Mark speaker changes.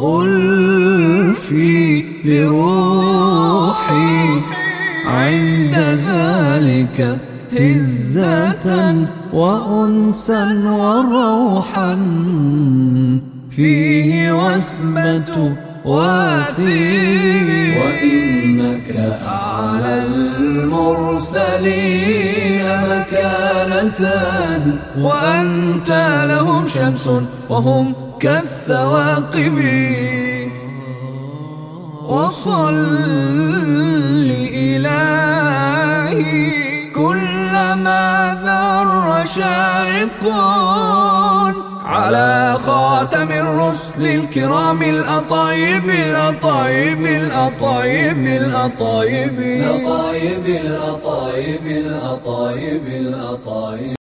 Speaker 1: وألفي لروحي عند ذلك هزة وأنسا وروحا فيه وثبة واثي وإنك أعلى المرسلين مكانة وأنت لهم شمس وهم كالثواقب وصل إلهي كلما ذر شارق على خاتم الرسل الكرام الأطايب الأطايب الأطايب الأطايب الأطايب الأطايب الأطايب الأطايب